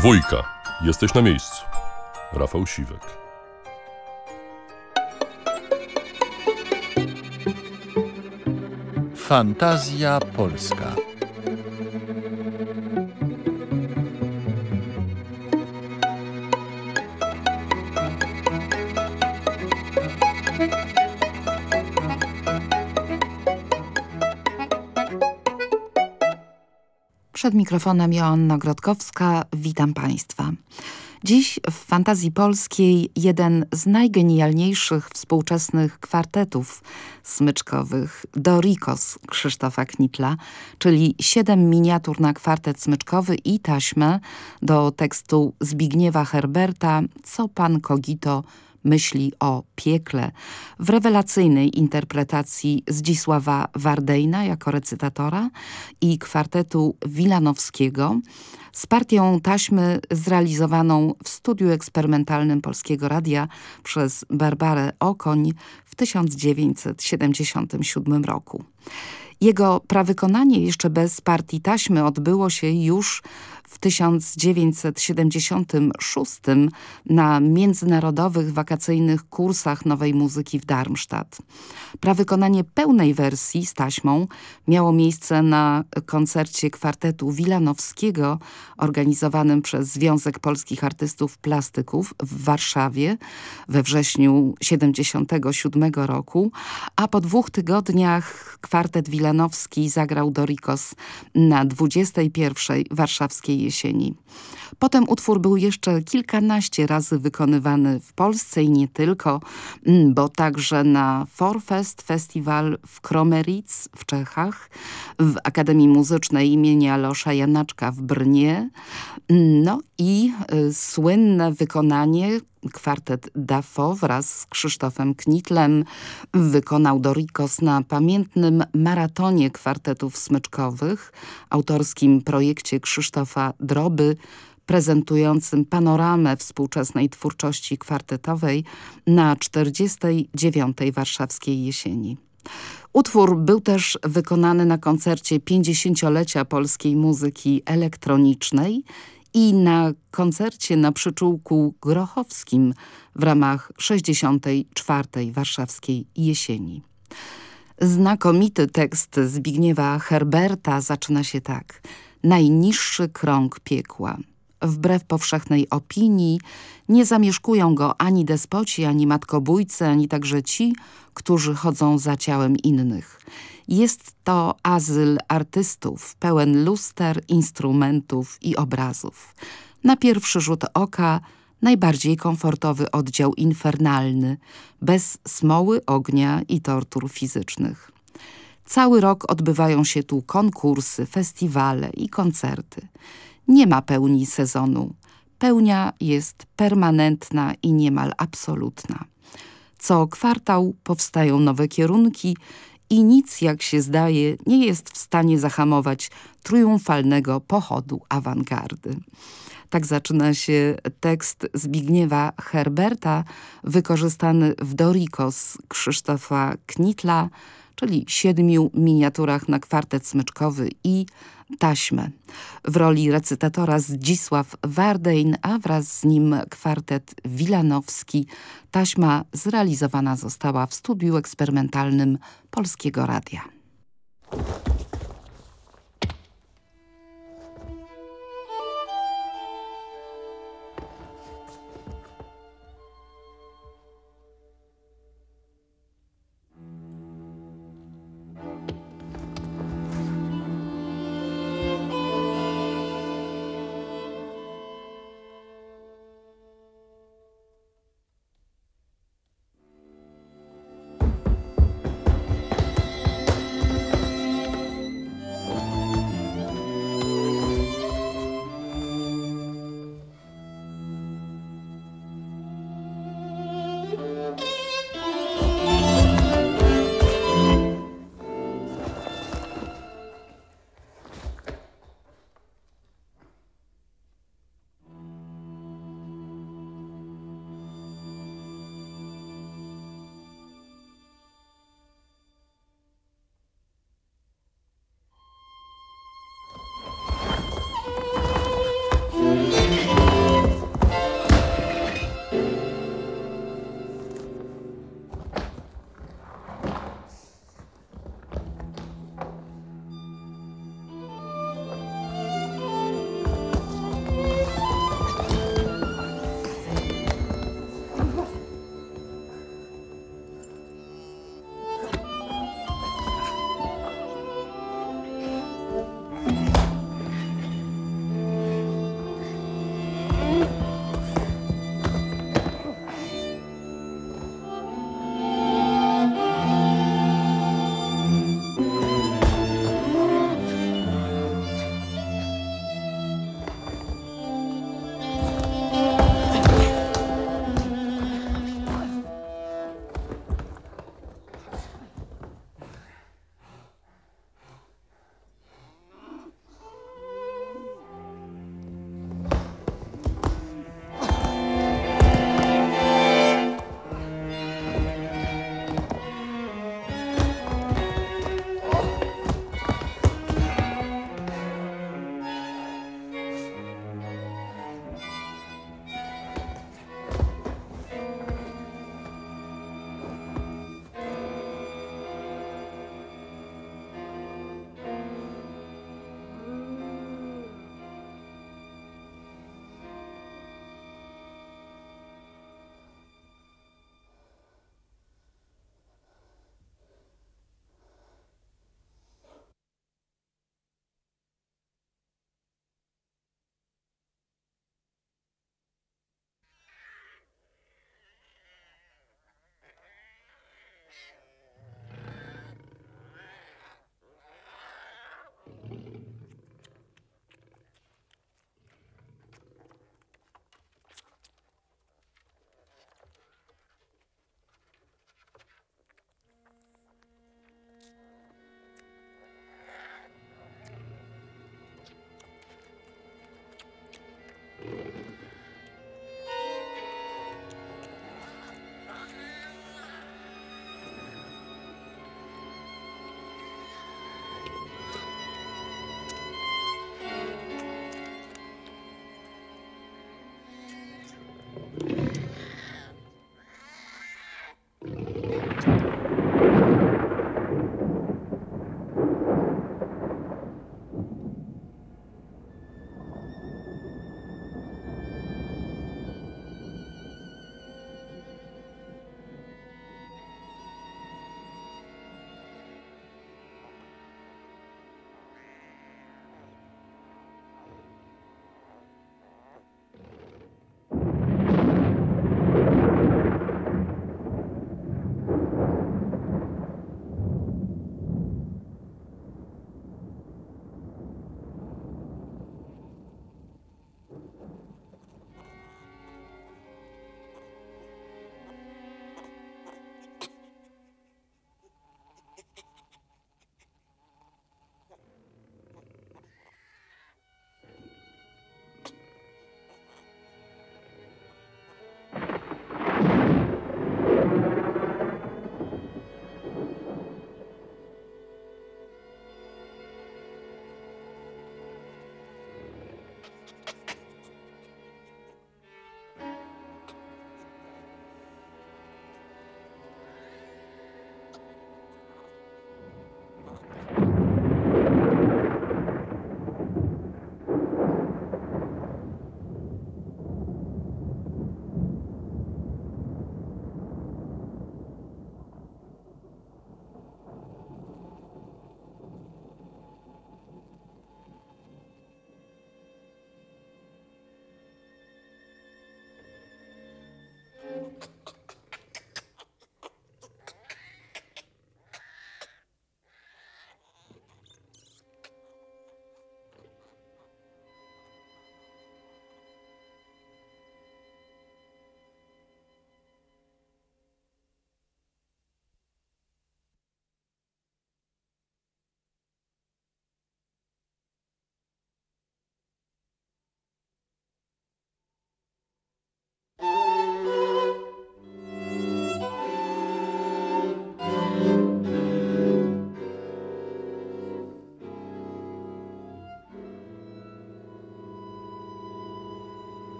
Dwójka. Jesteś na miejscu. Rafał Siwek. Fantazja Polska. Przed mikrofonem Joanna Grodkowska. Witam Państwa. Dziś w fantazji polskiej jeden z najgenialniejszych współczesnych kwartetów smyczkowych Dorikos Krzysztofa Knitla, czyli siedem miniatur na kwartet smyczkowy i taśmę do tekstu Zbigniewa Herberta Co pan Kogito myśli o piekle w rewelacyjnej interpretacji Zdzisława Wardejna jako recytatora i kwartetu Wilanowskiego z partią taśmy zrealizowaną w studiu eksperymentalnym Polskiego Radia przez Barbarę Okoń w 1977 roku. Jego prawykonanie jeszcze bez partii taśmy odbyło się już w 1976 na międzynarodowych wakacyjnych kursach nowej muzyki w Darmstadt. Prawykonanie pełnej wersji z taśmą miało miejsce na koncercie kwartetu Wilanowskiego organizowanym przez Związek Polskich Artystów Plastyków w Warszawie we wrześniu 1977 roku, a po dwóch tygodniach kwartet Wilanowski zagrał Dorikos na 21. warszawskiej jesieni. Potem utwór był jeszcze kilkanaście razy wykonywany w Polsce i nie tylko, mm, bo także na Forfest Festival w Kromeritz w Czechach, w Akademii Muzycznej imienia Alosza Janaczka w Brnie, no i y, słynne wykonanie kwartet Dafo wraz z Krzysztofem Knitlem wykonał Dorikos na pamiętnym maratonie kwartetów smyczkowych, autorskim projekcie Krzysztofa Droby, prezentującym panoramę współczesnej twórczości kwartetowej na 49. warszawskiej jesieni. Utwór był też wykonany na koncercie 50-lecia polskiej muzyki elektronicznej i na koncercie na przyczółku grochowskim w ramach 64. warszawskiej jesieni. Znakomity tekst Zbigniewa Herberta zaczyna się tak. Najniższy krąg piekła. Wbrew powszechnej opinii nie zamieszkują go ani despoci, ani matkobójcy, ani także ci, którzy chodzą za ciałem innych. Jest to azyl artystów, pełen luster, instrumentów i obrazów. Na pierwszy rzut oka najbardziej komfortowy oddział infernalny, bez smoły, ognia i tortur fizycznych. Cały rok odbywają się tu konkursy, festiwale i koncerty. Nie ma pełni sezonu. Pełnia jest permanentna i niemal absolutna. Co kwartał powstają nowe kierunki i nic, jak się zdaje, nie jest w stanie zahamować triumfalnego pochodu awangardy. Tak zaczyna się tekst Zbigniewa Herberta, wykorzystany w Dorikos Krzysztofa Knitla, czyli siedmiu miniaturach na kwartet smyczkowy i taśmę. W roli recytatora Zdzisław Wardejn, a wraz z nim kwartet Wilanowski. Taśma zrealizowana została w studiu eksperymentalnym Polskiego Radia.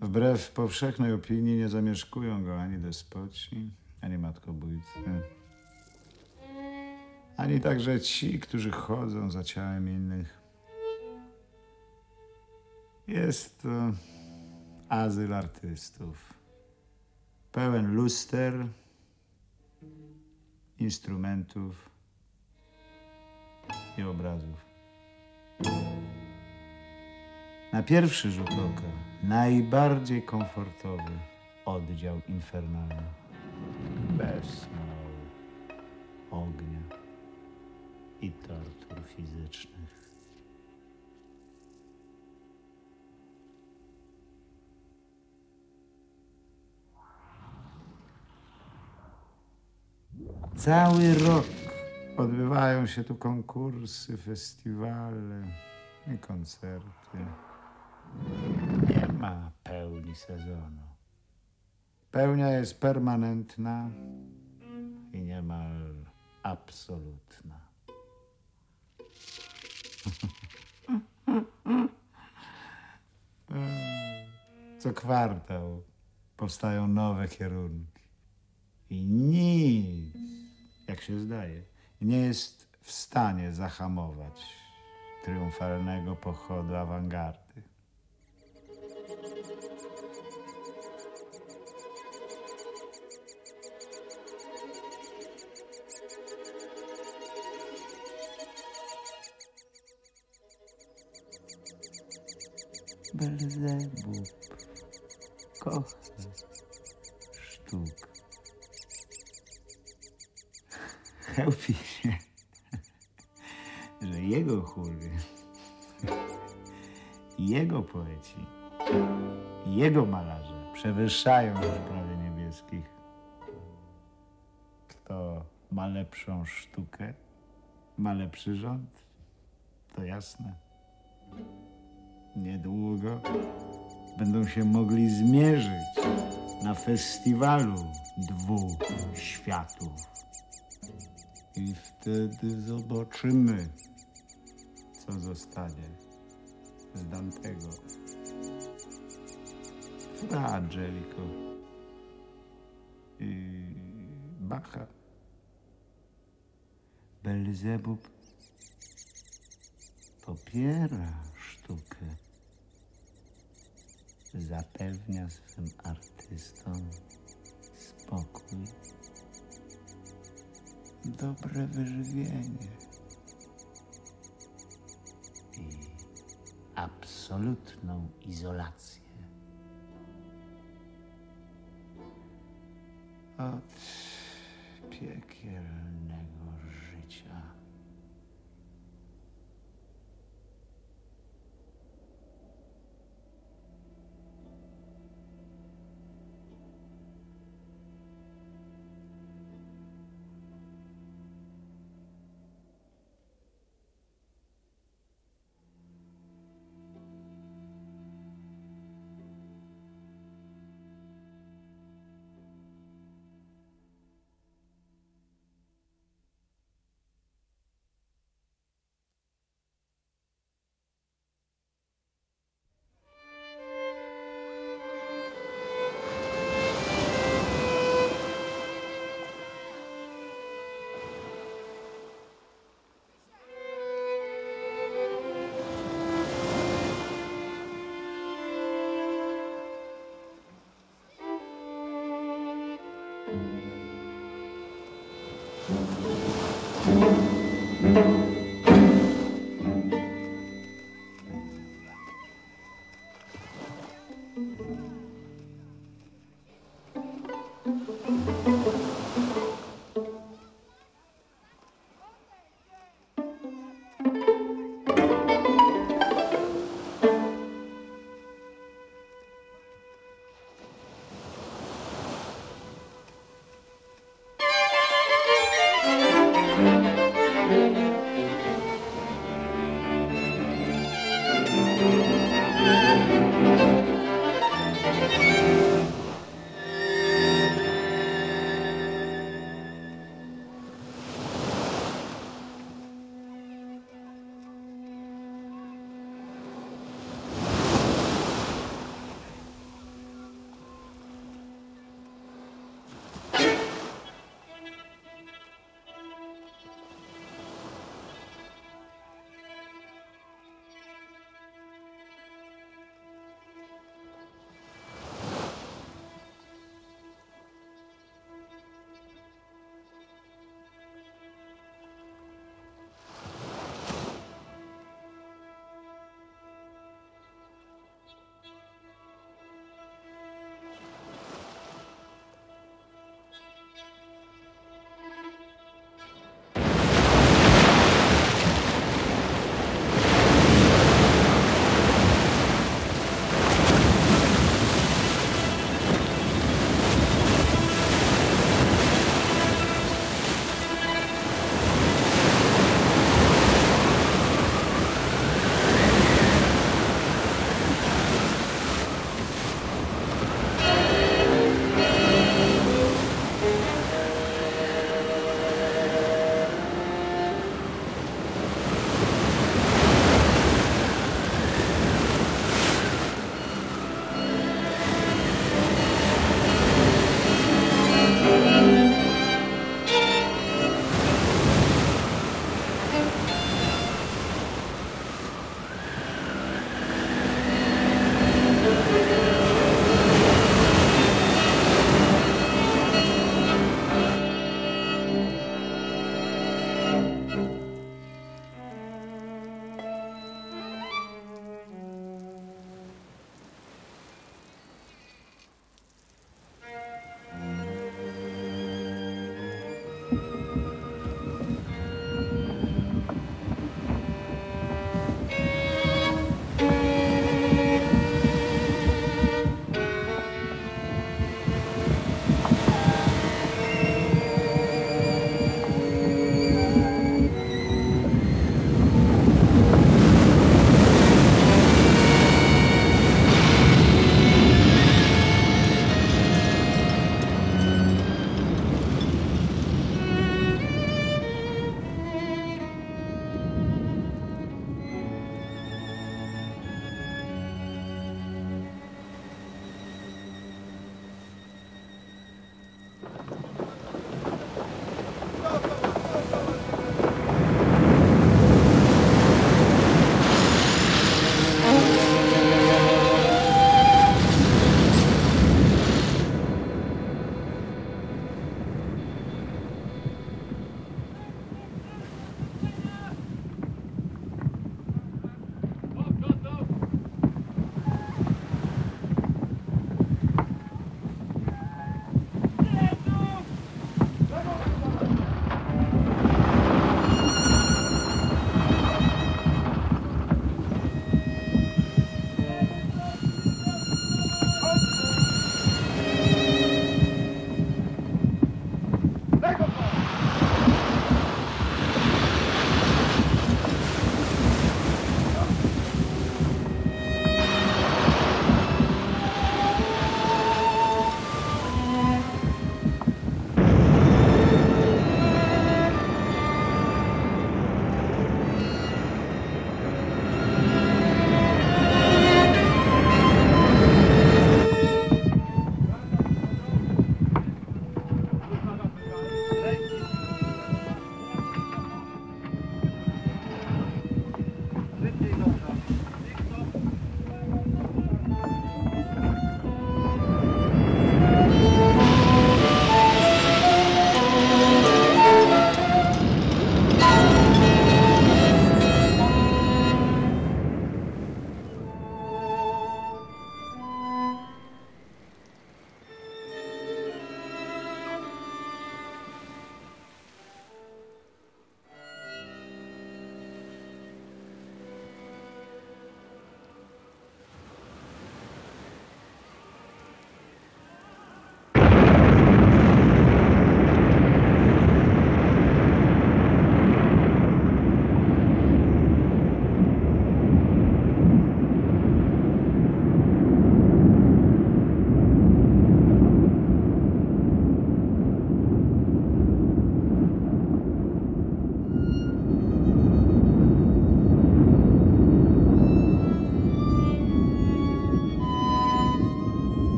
Wbrew powszechnej opinii nie zamieszkują go ani despoci, ani matkobójcy, ani także ci, którzy chodzą za ciałem innych. Jest to azyl artystów. Pełen luster, instrumentów i obrazów. Na pierwszy rzut oka najbardziej komfortowy oddział infernalny. Bez smołu, ognia i tortur fizycznych. Cały rok odbywają się tu konkursy, festiwale i koncerty. Nie ma pełni sezonu. Pełnia jest permanentna i niemal absolutna. Co kwartał powstają nowe kierunki. I nic, jak się zdaje, nie jest w stanie zahamować triumfalnego pochodu awangardy. Belzebub kocha sztuk. Chełpi się, że jego chóry, jego poeci, jego malarze przewyższają już prawie niebieskich. Kto ma lepszą sztukę, ma lepszy rząd, to jasne. Niedługo będą się mogli zmierzyć na festiwalu dwóch światów. I wtedy zobaczymy, co zostanie z Dantego. Fra Angelico i Bacha. Belzebub popiera Zapewnia swym artystom spokój, dobre wyżywienie. I absolutną izolację. Od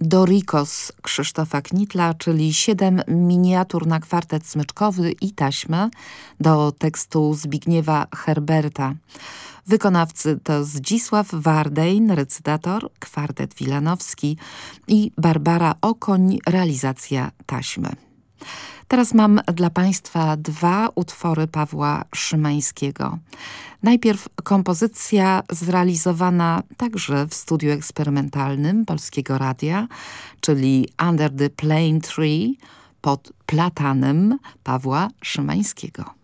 Dorikos Krzysztofa Knitla, czyli siedem miniatur na kwartet smyczkowy i taśmę do tekstu Zbigniewa Herberta. Wykonawcy to Zdzisław Wardejn, recytator, kwartet wilanowski i Barbara Okoń, realizacja taśmy. Teraz mam dla Państwa dwa utwory Pawła Szymańskiego. Najpierw kompozycja zrealizowana także w studiu eksperymentalnym Polskiego Radia, czyli Under the Plane Tree pod platanem Pawła Szymańskiego.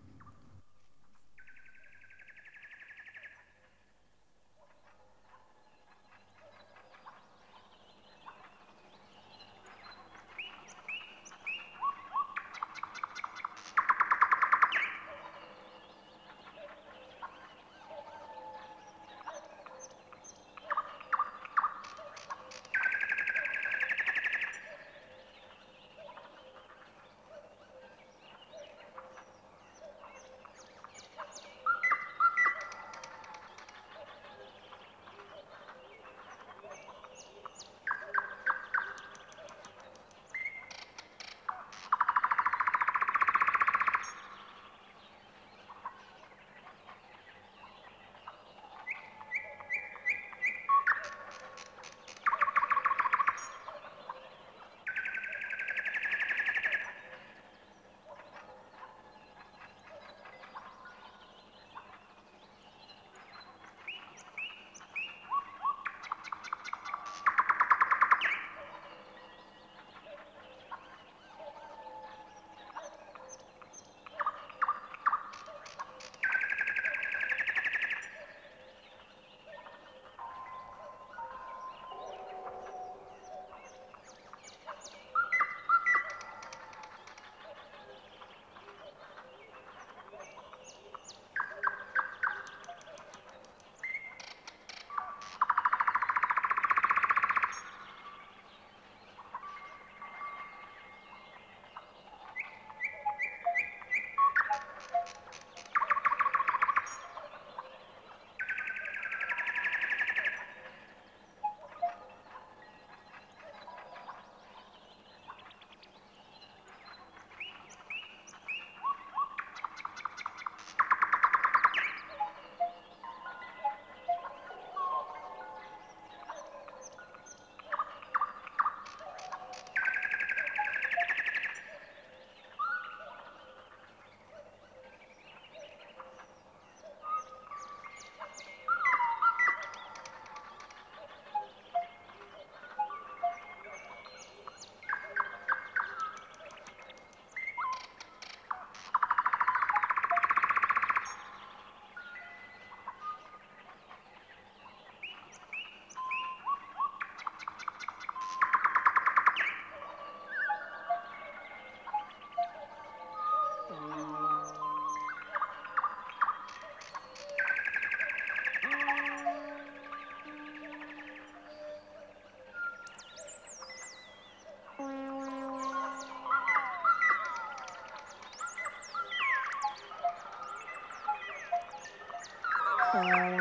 Música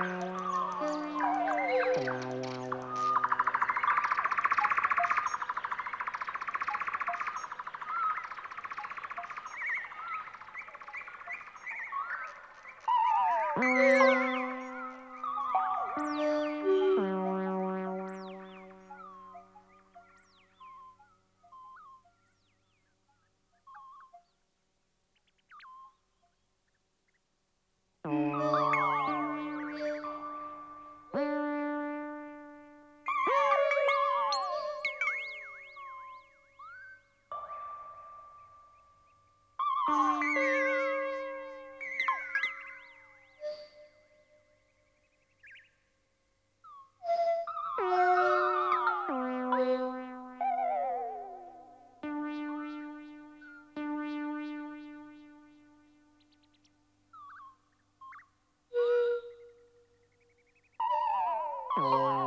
Oh.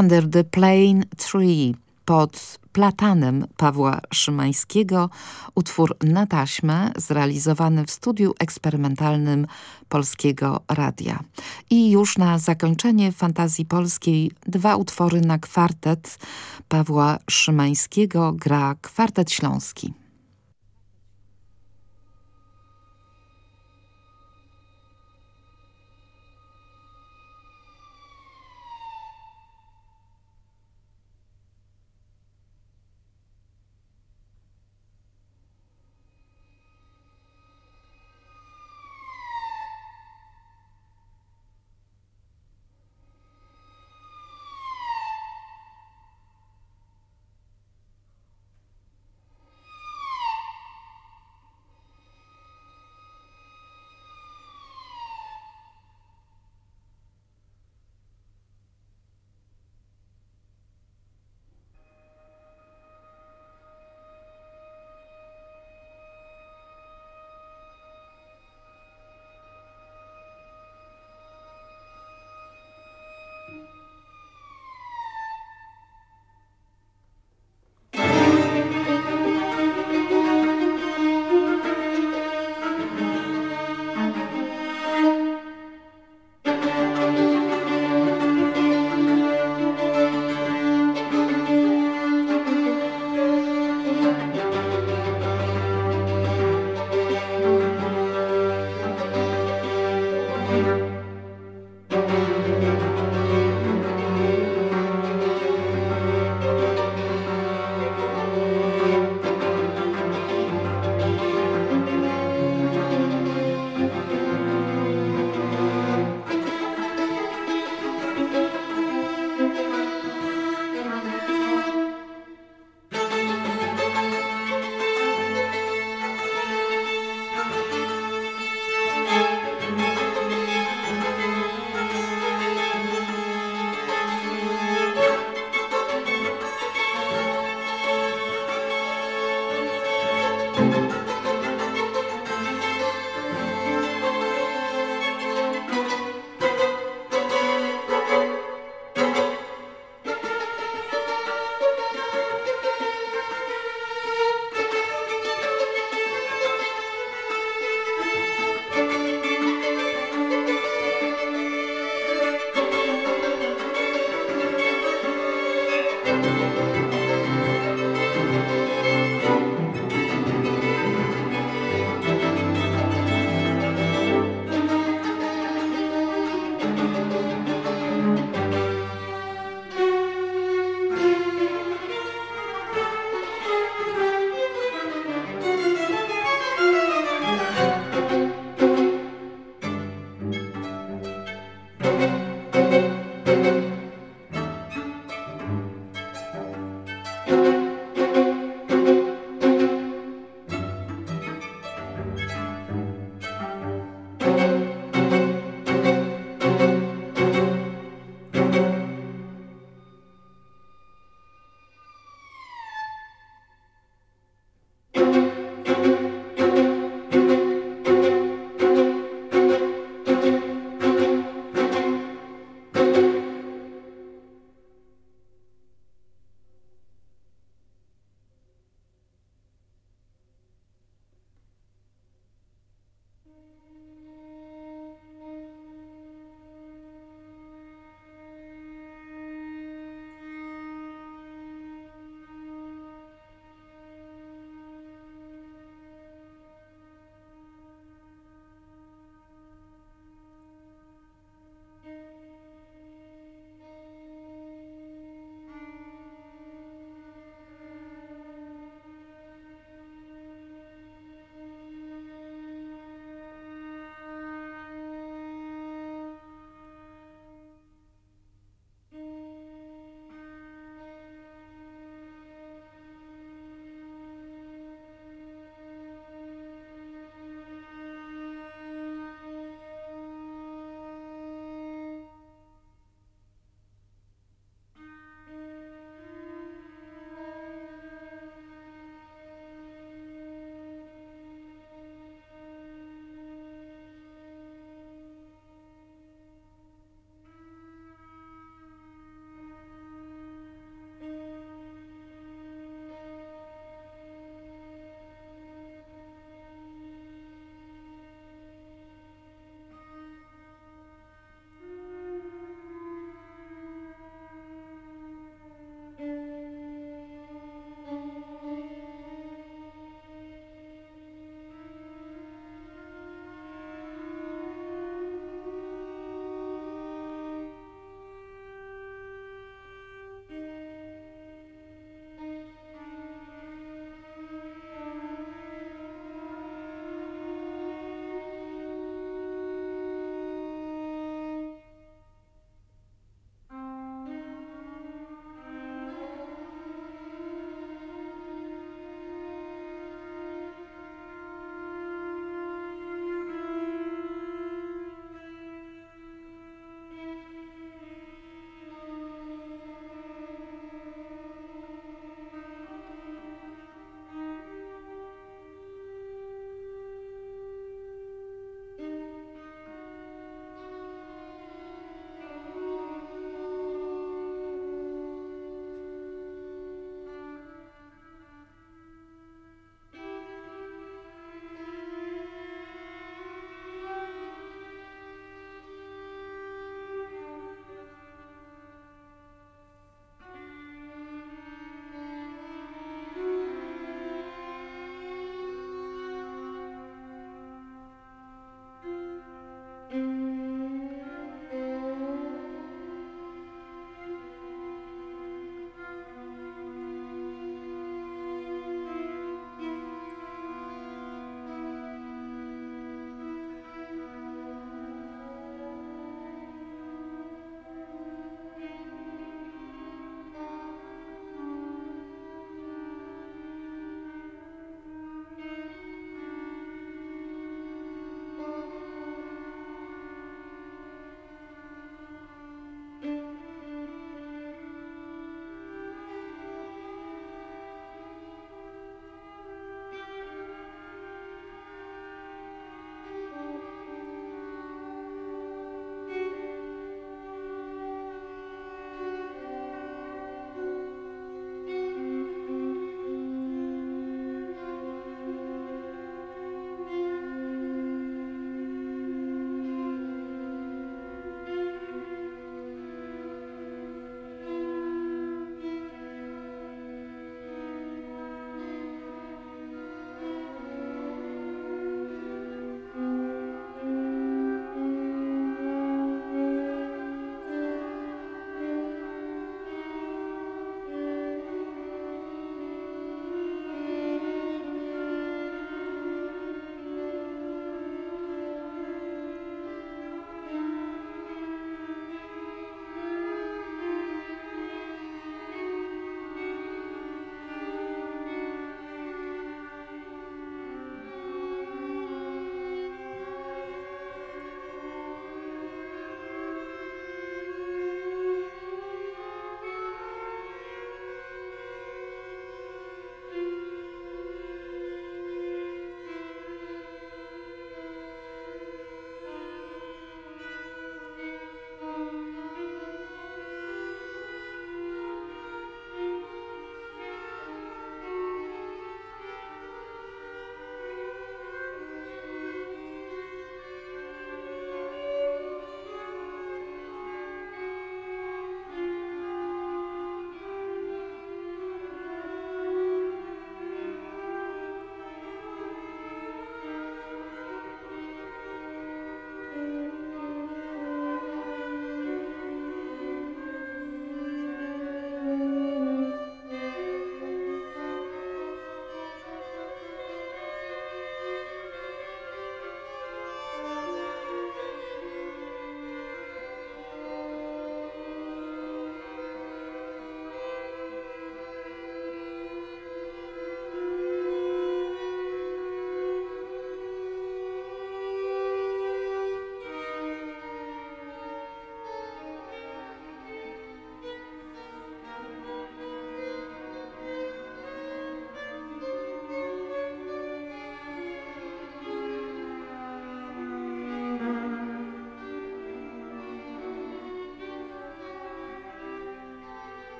Under the Plane Tree pod platanem Pawła Szymańskiego, utwór na taśmę zrealizowany w studiu eksperymentalnym Polskiego Radia. I już na zakończenie fantazji polskiej dwa utwory na kwartet Pawła Szymańskiego gra kwartet śląski. Música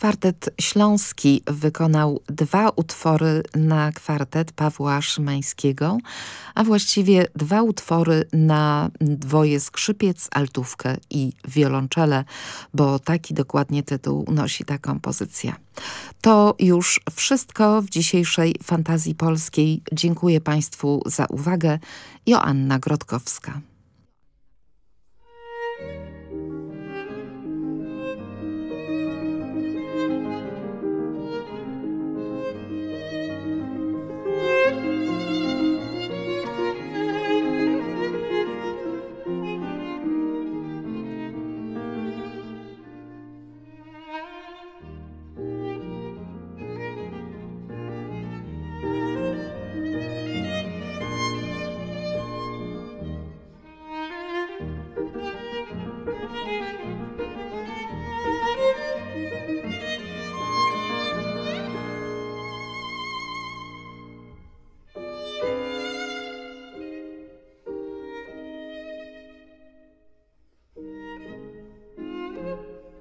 Kwartet Śląski wykonał dwa utwory na kwartet Pawła Szymańskiego, a właściwie dwa utwory na dwoje skrzypiec, altówkę i wiolonczele, bo taki dokładnie tytuł nosi ta kompozycja. To już wszystko w dzisiejszej Fantazji Polskiej. Dziękuję Państwu za uwagę. Joanna Grodkowska.